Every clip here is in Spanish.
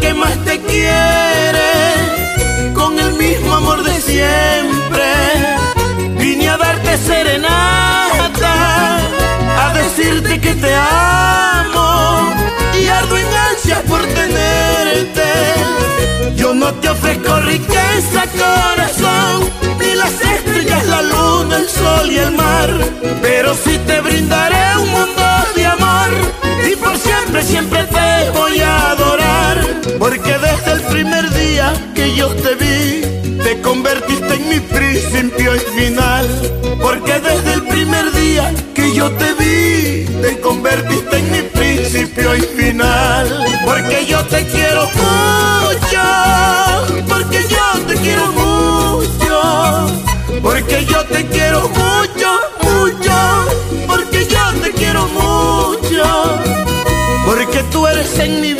que más te quiere, con el mismo amor de siempre. Vine a darte serenata, a decirte que te amo y ardo en ansias por tenerte. Yo no te ofrezco riqueza, corazón, ni las estrellas, la luna, el sol y el mar, pero sí te brindaré un mundo en mi principio y final, porque desde el primer día que yo te vi, te convertiste en mi principio y final, porque yo te quiero mucho, porque yo te quiero mucho, porque yo te quiero mucho, mucho, porque yo te quiero mucho, porque tú eres en mi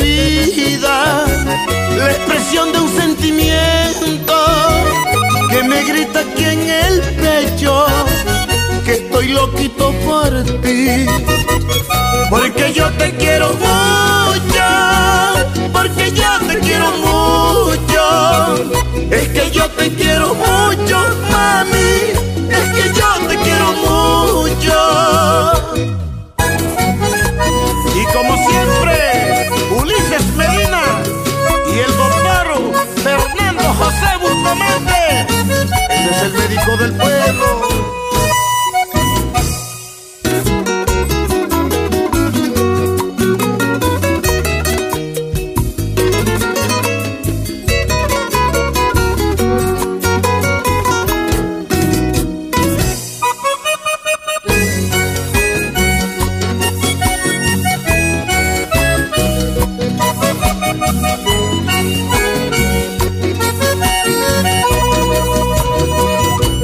loquito por ti. Porque yo te quiero mucho, porque yo te quiero mucho.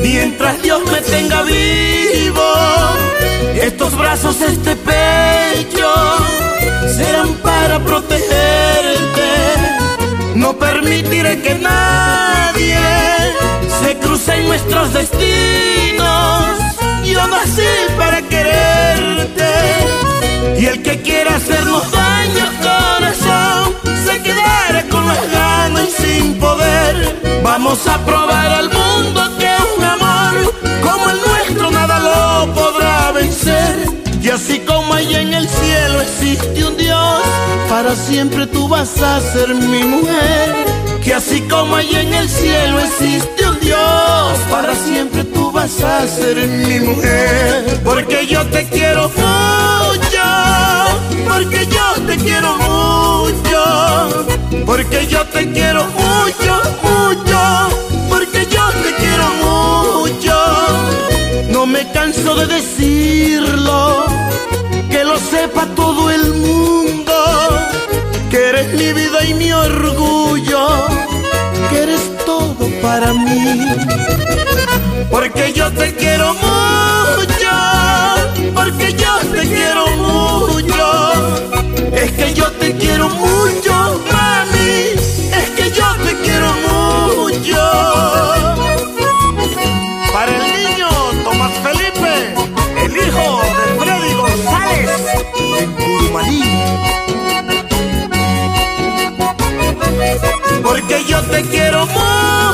Mientras Dios me tenga vivo, estos brazos, este pecho, serán para protegerte. No permitiré que nadie se cruce en nuestros destinos. Yo nací para Vamos a probar al mundo que un amor como el nuestro nada lo podrá vencer. Y así como allá en el cielo existe un Dios, para siempre tú vas a ser mi mujer. Que así como allá en el cielo existe un Dios, para siempre tú vas a ser mi mujer. Porque yo te quiero mucho, porque yo te quiero mucho, porque yo te quiero de decirlo, que lo sepa todo el mundo, que eres mi vida y mi orgullo, que eres todo para mí. Porque yo te quiero mucho, porque yo te quiero mucho, es que yo te quiero mucho, mami, Porque yo te quiero mucho.